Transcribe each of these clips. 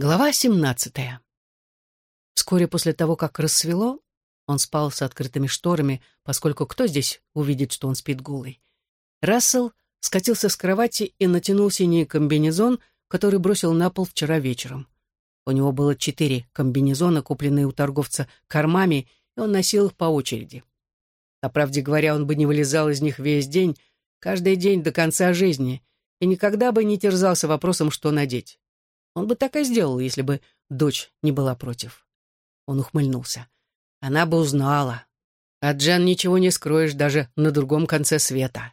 Глава 17. Вскоре после того, как рассвело, он спал с открытыми шторами, поскольку кто здесь увидит, что он спит голый. Рассел скатился с кровати и натянул синий комбинезон, который бросил на пол вчера вечером. У него было четыре комбинезона, купленные у торговца кормами, и он носил их по очереди. По правде говоря, он бы не вылезал из них весь день, каждый день до конца жизни, и никогда бы не терзался вопросом, что надеть. Он бы так и сделал, если бы дочь не была против. Он ухмыльнулся. Она бы узнала. От Джан ничего не скроешь даже на другом конце света.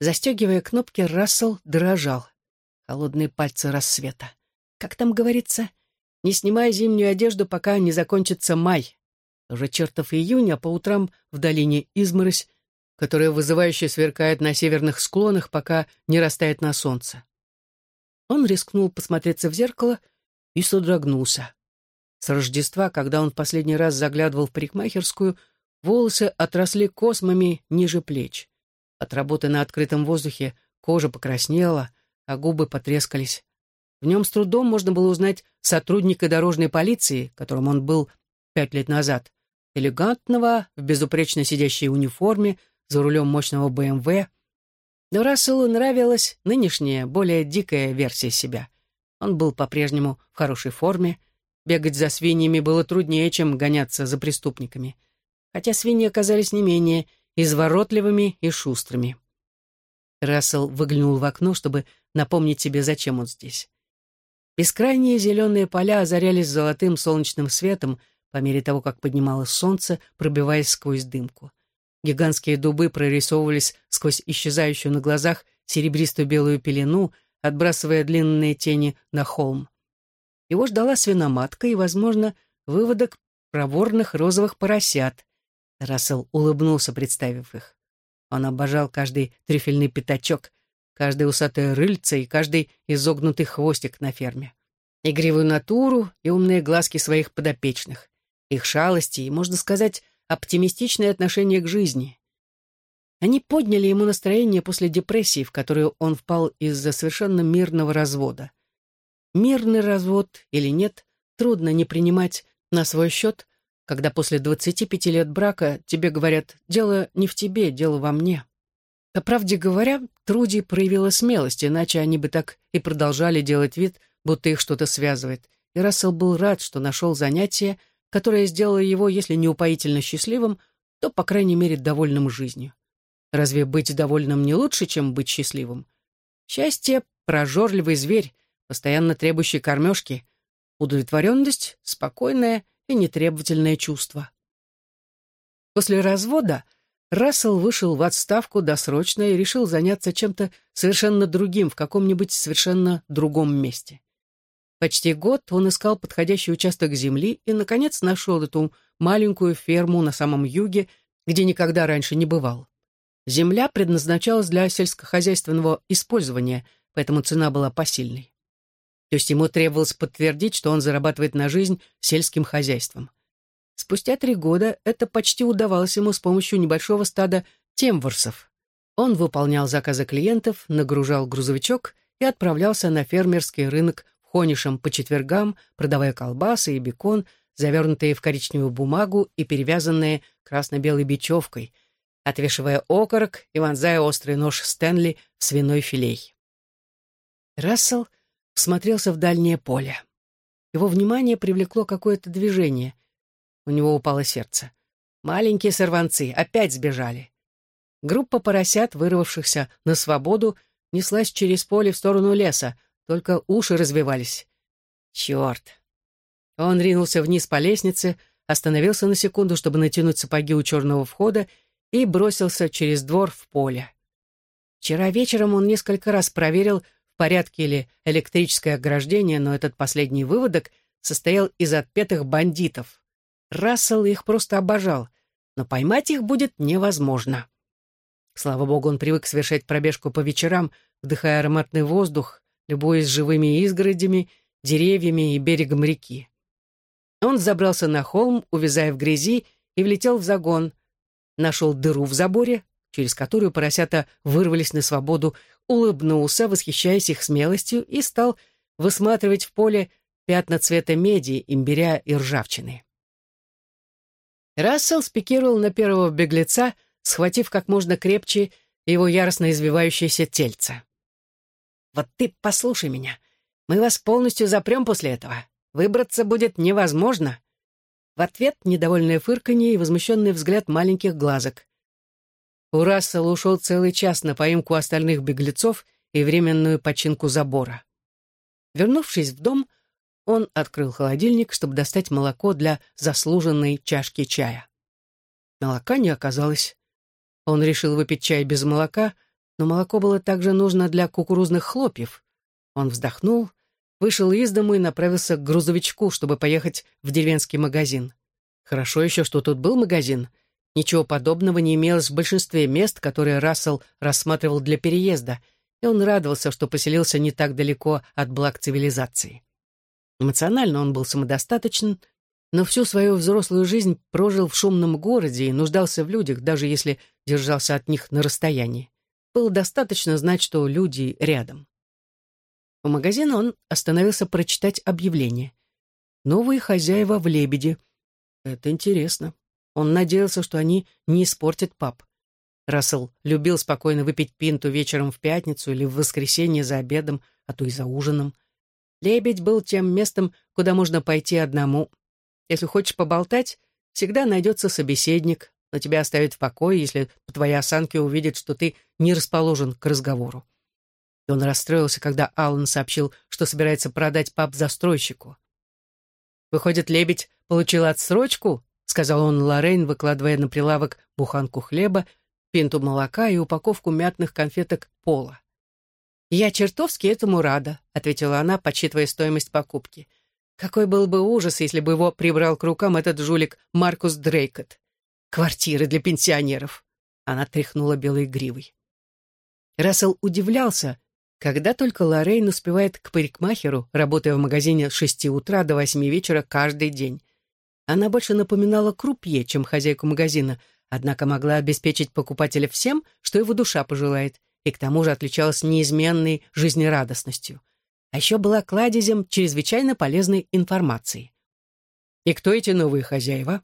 Застегивая кнопки, Рассел дрожал. Холодные пальцы рассвета. Как там говорится? Не снимай зимнюю одежду, пока не закончится май. Уже чертов июнь, а по утрам в долине изморозь, которая вызывающе сверкает на северных склонах, пока не растает на солнце. Он рискнул посмотреться в зеркало и содрогнулся. С Рождества, когда он в последний раз заглядывал в парикмахерскую, волосы отросли космами ниже плеч. От работы на открытом воздухе кожа покраснела, а губы потрескались. В нем с трудом можно было узнать сотрудника дорожной полиции, которым он был пять лет назад, элегантного, в безупречно сидящей униформе, за рулем мощного БМВ, но Расселу нравилась нынешняя, более дикая версия себя. Он был по-прежнему в хорошей форме. Бегать за свиньями было труднее, чем гоняться за преступниками. Хотя свиньи оказались не менее изворотливыми и шустрыми. Рассел выглянул в окно, чтобы напомнить себе, зачем он здесь. Бескрайние зеленые поля озарялись золотым солнечным светом по мере того, как поднималось солнце, пробиваясь сквозь дымку. Гигантские дубы прорисовывались сквозь исчезающую на глазах серебристую белую пелену, отбрасывая длинные тени на холм. Его ждала свиноматка и, возможно, выводок проворных розовых поросят. Рассел улыбнулся, представив их. Он обожал каждый трюфельный пятачок, каждое усатое рыльце и каждый изогнутый хвостик на ферме. Игривую натуру и умные глазки своих подопечных. Их шалости и, можно сказать, оптимистичное отношение к жизни. Они подняли ему настроение после депрессии, в которую он впал из-за совершенно мирного развода. Мирный развод или нет, трудно не принимать на свой счет, когда после 25 лет брака тебе говорят «дело не в тебе, дело во мне». По правде говоря, Труди проявила смелость, иначе они бы так и продолжали делать вид, будто их что-то связывает. И Рассел был рад, что нашел занятие, которая сделала его, если не упоительно счастливым, то, по крайней мере, довольным жизнью. Разве быть довольным не лучше, чем быть счастливым? Счастье — прожорливый зверь, постоянно требующий кормежки. Удовлетворенность — спокойное и нетребовательное чувство. После развода Рассел вышел в отставку досрочно и решил заняться чем-то совершенно другим в каком-нибудь совершенно другом месте. Почти год он искал подходящий участок земли и, наконец, нашел эту маленькую ферму на самом юге, где никогда раньше не бывал. Земля предназначалась для сельскохозяйственного использования, поэтому цена была посильной. То есть ему требовалось подтвердить, что он зарабатывает на жизнь сельским хозяйством. Спустя три года это почти удавалось ему с помощью небольшого стада темворсов. Он выполнял заказы клиентов, нагружал грузовичок и отправлялся на фермерский рынок конишем по четвергам, продавая колбасы и бекон, завернутые в коричневую бумагу и перевязанные красно-белой бечевкой, отвешивая окорок и вонзая острый нож Стэнли в свиной филей. Рассел всмотрелся в дальнее поле. Его внимание привлекло какое-то движение. У него упало сердце. Маленькие сорванцы опять сбежали. Группа поросят, вырвавшихся на свободу, неслась через поле в сторону леса, только уши развивались. Черт! Он ринулся вниз по лестнице, остановился на секунду, чтобы натянуть сапоги у черного входа, и бросился через двор в поле. Вчера вечером он несколько раз проверил, в порядке ли электрическое ограждение, но этот последний выводок состоял из отпетых бандитов. Рассел их просто обожал, но поймать их будет невозможно. Слава богу, он привык совершать пробежку по вечерам, вдыхая ароматный воздух, любуясь живыми изгородями, деревьями и берегом реки. Он забрался на холм, увязая в грязи, и влетел в загон. Нашел дыру в заборе, через которую поросята вырвались на свободу, улыбнулся, восхищаясь их смелостью, и стал высматривать в поле пятна цвета меди, имбиря и ржавчины. Рассел спикировал на первого беглеца, схватив как можно крепче его яростно извивающееся тельце. «Вот ты послушай меня. Мы вас полностью запрем после этого. Выбраться будет невозможно». В ответ недовольное фырканье и возмущенный взгляд маленьких глазок. У Рассела ушел целый час на поимку остальных беглецов и временную починку забора. Вернувшись в дом, он открыл холодильник, чтобы достать молоко для заслуженной чашки чая. Молока не оказалось. Он решил выпить чай без молока, но молоко было также нужно для кукурузных хлопьев. Он вздохнул, вышел из дому и направился к грузовичку, чтобы поехать в деревенский магазин. Хорошо еще, что тут был магазин. Ничего подобного не имелось в большинстве мест, которые Рассел рассматривал для переезда, и он радовался, что поселился не так далеко от благ цивилизации. Эмоционально он был самодостаточен, но всю свою взрослую жизнь прожил в шумном городе и нуждался в людях, даже если держался от них на расстоянии. Было достаточно знать, что люди рядом. У магазина он остановился прочитать объявление. «Новые хозяева в «Лебеде». Это интересно. Он надеялся, что они не испортят пап. Рассел любил спокойно выпить пинту вечером в пятницу или в воскресенье за обедом, а то и за ужином. Лебедь был тем местом, куда можно пойти одному. Если хочешь поболтать, всегда найдется собеседник, но тебя оставят в покое, если по твоей осанке увидят, что ты не расположен к разговору. И он расстроился, когда Аллан сообщил, что собирается продать паб застройщику. «Выходит, лебедь получил отсрочку?» — сказал он Лоррейн, выкладывая на прилавок буханку хлеба, пинту молока и упаковку мятных конфеток пола. «Я чертовски этому рада», — ответила она, подсчитывая стоимость покупки. «Какой был бы ужас, если бы его прибрал к рукам этот жулик Маркус Дрейкот. Квартиры для пенсионеров». Она тряхнула белой гривой. Рассел удивлялся, когда только Лоррейн успевает к парикмахеру, работая в магазине с шести утра до восьми вечера каждый день. Она больше напоминала крупье, чем хозяйку магазина, однако могла обеспечить покупателя всем, что его душа пожелает, и к тому же отличалась неизменной жизнерадостностью. А еще была кладезем чрезвычайно полезной информации. И кто эти новые хозяева?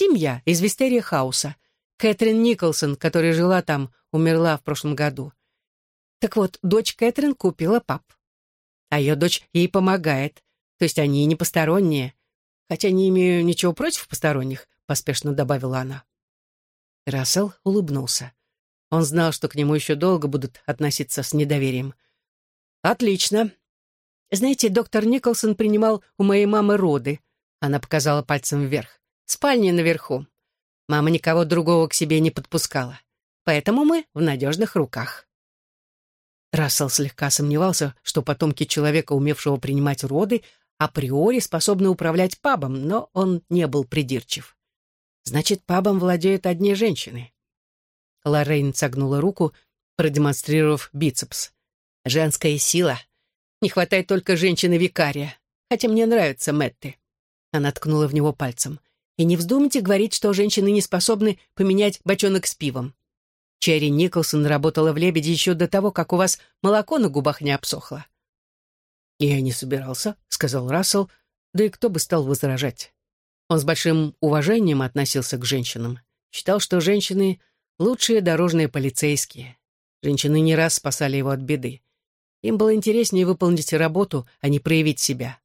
Тимья из Вистерия Хауса. Кэтрин Николсон, которая жила там, умерла в прошлом году. Так вот, дочь Кэтрин купила пап. А ее дочь ей помогает, то есть они не посторонние. Хотя не имею ничего против посторонних, поспешно добавила она. Рассел улыбнулся. Он знал, что к нему еще долго будут относиться с недоверием. «Отлично. Знаете, доктор Николсон принимал у моей мамы роды». Она показала пальцем вверх. «Спальня наверху. Мама никого другого к себе не подпускала. Поэтому мы в надежных руках». Рассел слегка сомневался, что потомки человека, умевшего принимать роды, априори способны управлять пабом, но он не был придирчив. Значит, пабом владеют одни женщины. Лоррейн согнула руку, продемонстрировав бицепс. «Женская сила. Не хватает только женщины-викария. Хотя мне нравятся Мэтты». Она ткнула в него пальцем. «И не вздумайте говорить, что женщины не способны поменять бочонок с пивом. Черри Николсон работала в «Лебеде» еще до того, как у вас молоко на губах не обсохло». «Я не собирался», — сказал Рассел, да и кто бы стал возражать. Он с большим уважением относился к женщинам. Считал, что женщины Лучшие дорожные полицейские. Женщины не раз спасали его от беды. Им было интереснее выполнить работу, а не проявить себя.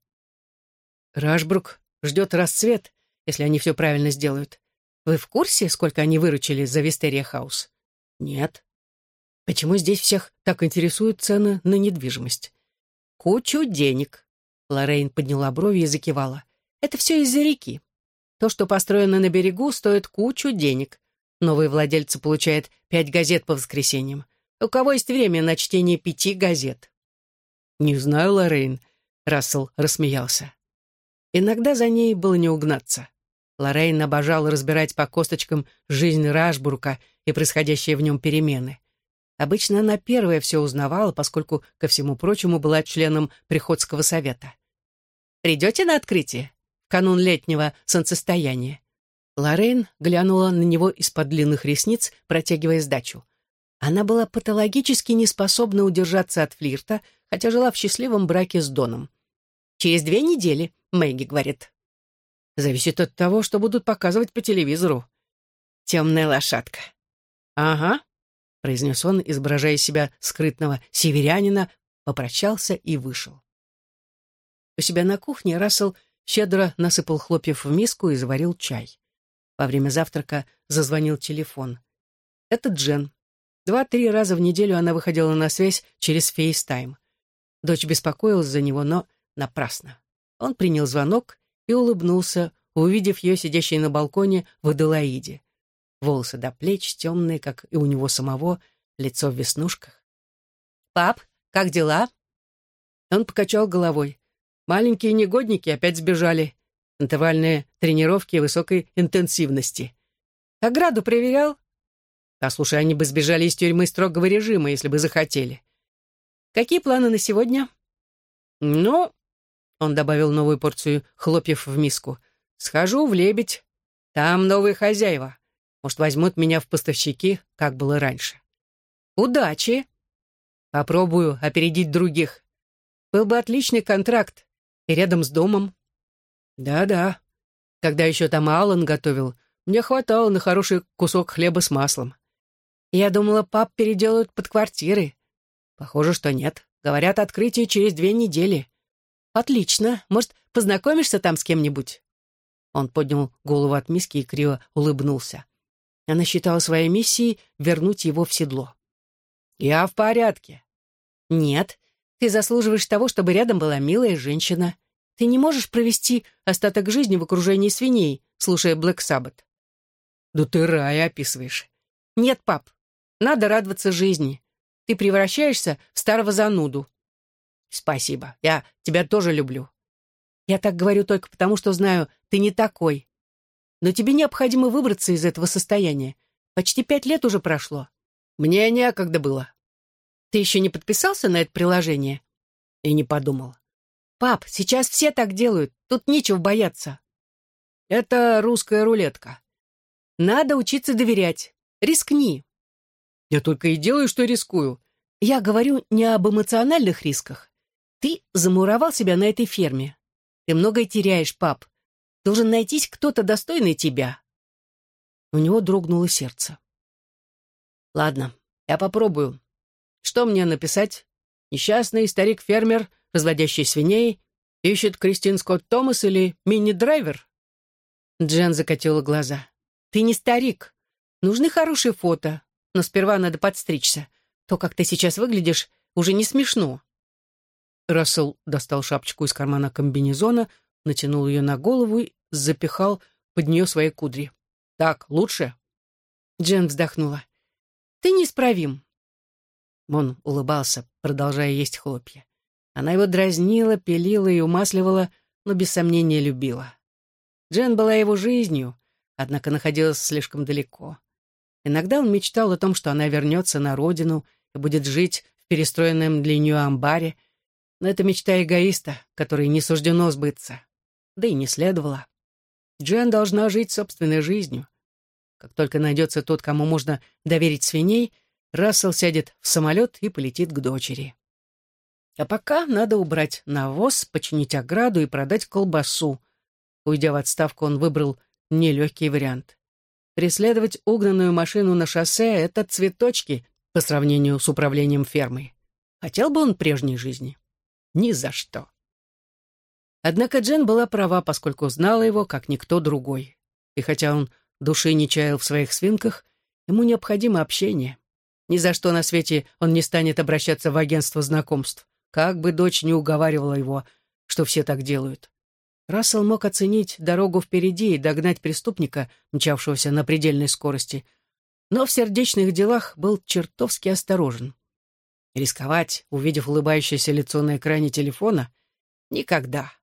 Рашбрук ждет расцвет, если они все правильно сделают. Вы в курсе, сколько они выручили за Вистерия Хаус? Нет. Почему здесь всех так интересуют цены на недвижимость? Кучу денег. Лоррейн подняла брови и закивала. Это все из-за реки. То, что построено на берегу, стоит кучу денег. Новые владельцы получают пять газет по воскресеньям. У кого есть время на чтение пяти газет? Не знаю, Лоррейн. Рассел рассмеялся. Иногда за ней было не угнаться. Лоррейн обожал разбирать по косточкам жизнь Рашбурка и происходящие в нем перемены. Обычно она первая все узнавала, поскольку, ко всему прочему, была членом Приходского совета. «Придете на открытие? Канун летнего солнцестояния?» Лоррейн глянула на него из-под длинных ресниц, протягивая сдачу. Она была патологически неспособна удержаться от флирта, хотя жила в счастливом браке с Доном. Через две недели, Мэгги говорит. Зависит от того, что будут показывать по телевизору. Темная лошадка. Ага, произнес он, изображая себя скрытного северянина, попрощался и вышел. У себя на кухне Рассел щедро насыпал хлопьев в миску и заварил чай. Во время завтрака зазвонил телефон. Это Джен. Два-три раза в неделю она выходила на связь через FaceTime. Дочь беспокоилась за него, но напрасно. Он принял звонок и улыбнулся, увидев ее сидящей на балконе в Аделаиде. Волосы до плеч, темные, как и у него самого, лицо в веснушках. «Пап, как дела?» Он покачал головой. «Маленькие негодники опять сбежали. Интервальные тренировки высокой интенсивности. Ограду проверял?» А слушай, они бы сбежали из тюрьмы строгого режима, если бы захотели. Какие планы на сегодня? Ну, он добавил новую порцию хлопьев в миску. Схожу в лебедь. Там новые хозяева. Может, возьмут меня в поставщики, как было раньше. Удачи. Попробую опередить других. Был бы отличный контракт. И рядом с домом. Да-да. Когда еще там Аллан готовил, мне хватало на хороший кусок хлеба с маслом. Я думала, пап переделают под квартиры. Похоже, что нет. Говорят, открытие через две недели. Отлично. Может, познакомишься там с кем-нибудь? Он поднял голову от миски и криво улыбнулся. Она считала своей миссией вернуть его в седло. «Я в порядке». «Нет, ты заслуживаешь того, чтобы рядом была милая женщина. Ты не можешь провести остаток жизни в окружении свиней, слушая Блэк Саббат». «Да ты рай описываешь». «Нет, пап, надо радоваться жизни. Ты превращаешься в старого зануду. Спасибо. Я тебя тоже люблю. Я так говорю только потому, что знаю, ты не такой. Но тебе необходимо выбраться из этого состояния. Почти пять лет уже прошло. Мне некогда было. Ты еще не подписался на это приложение? И не подумал. Пап, сейчас все так делают. Тут нечего бояться. Это русская рулетка. Надо учиться доверять. Рискни. Я только и делаю, что рискую. Я говорю не об эмоциональных рисках. Ты замуровал себя на этой ферме. Ты многое теряешь, пап. Должен найтись кто-то достойный тебя. У него дрогнуло сердце. Ладно, я попробую. Что мне написать? Несчастный старик-фермер, разводящий свиней, ищет Кристин Скотт Томас или мини-драйвер? Джен закатила глаза. Ты не старик. Нужны хорошие фото, но сперва надо подстричься. То, как ты сейчас выглядишь, уже не смешно». Рассел достал шапочку из кармана комбинезона, натянул ее на голову и запихал под нее свои кудри. «Так, лучше?» Джен вздохнула. «Ты неисправим». Он улыбался, продолжая есть хлопья. Она его дразнила, пилила и умасливала, но без сомнения любила. Джен была его жизнью, однако находилась слишком далеко. Иногда он мечтал о том, что она вернется на родину и будет жить в перестроенном для нее амбаре, но это мечта эгоиста, которой не суждено сбыться. Да и не следовало. Джен должна жить собственной жизнью. Как только найдется тот, кому можно доверить свиней, Рассел сядет в самолет и полетит к дочери. А пока надо убрать навоз, починить ограду и продать колбасу. Уйдя в отставку, он выбрал нелегкий вариант. Преследовать угнанную машину на шоссе — это цветочки по сравнению с управлением фермой. Хотел бы он прежней жизни? Ни за что. Однако Джен была права, поскольку знала его, как никто другой. И хотя он души не чаял в своих свинках, ему необходимо общение. Ни за что на свете он не станет обращаться в агентство знакомств, как бы дочь не уговаривала его, что все так делают. Рассел мог оценить дорогу впереди и догнать преступника, мчавшегося на предельной скорости, но в сердечных делах был чертовски осторожен. Рисковать, увидев улыбающееся лицо на экране телефона? Никогда.